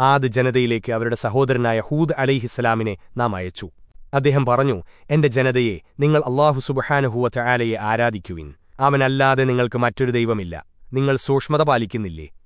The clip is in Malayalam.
ആദ് ജനതയിലേക്ക് അവരുടെ സഹോദരനായ ഹൂദ് അലൈഹിസ്സലാമിനെ നാം അയച്ചു. അദ്ദേഹം പറഞ്ഞു എന്റെ ജനതയെ നിങ്ങൾ അള്ളാഹു സുബഹാനുഹൂവറ്റ ആലയെ ആരാധിക്കുവിൻ. അവനല്ലാതെ നിങ്ങൾക്ക് മറ്റൊരു ദൈവമില്ല. നിങ്ങൾ സൂക്ഷ്മത പാലിക്കുന്നില്ലേ?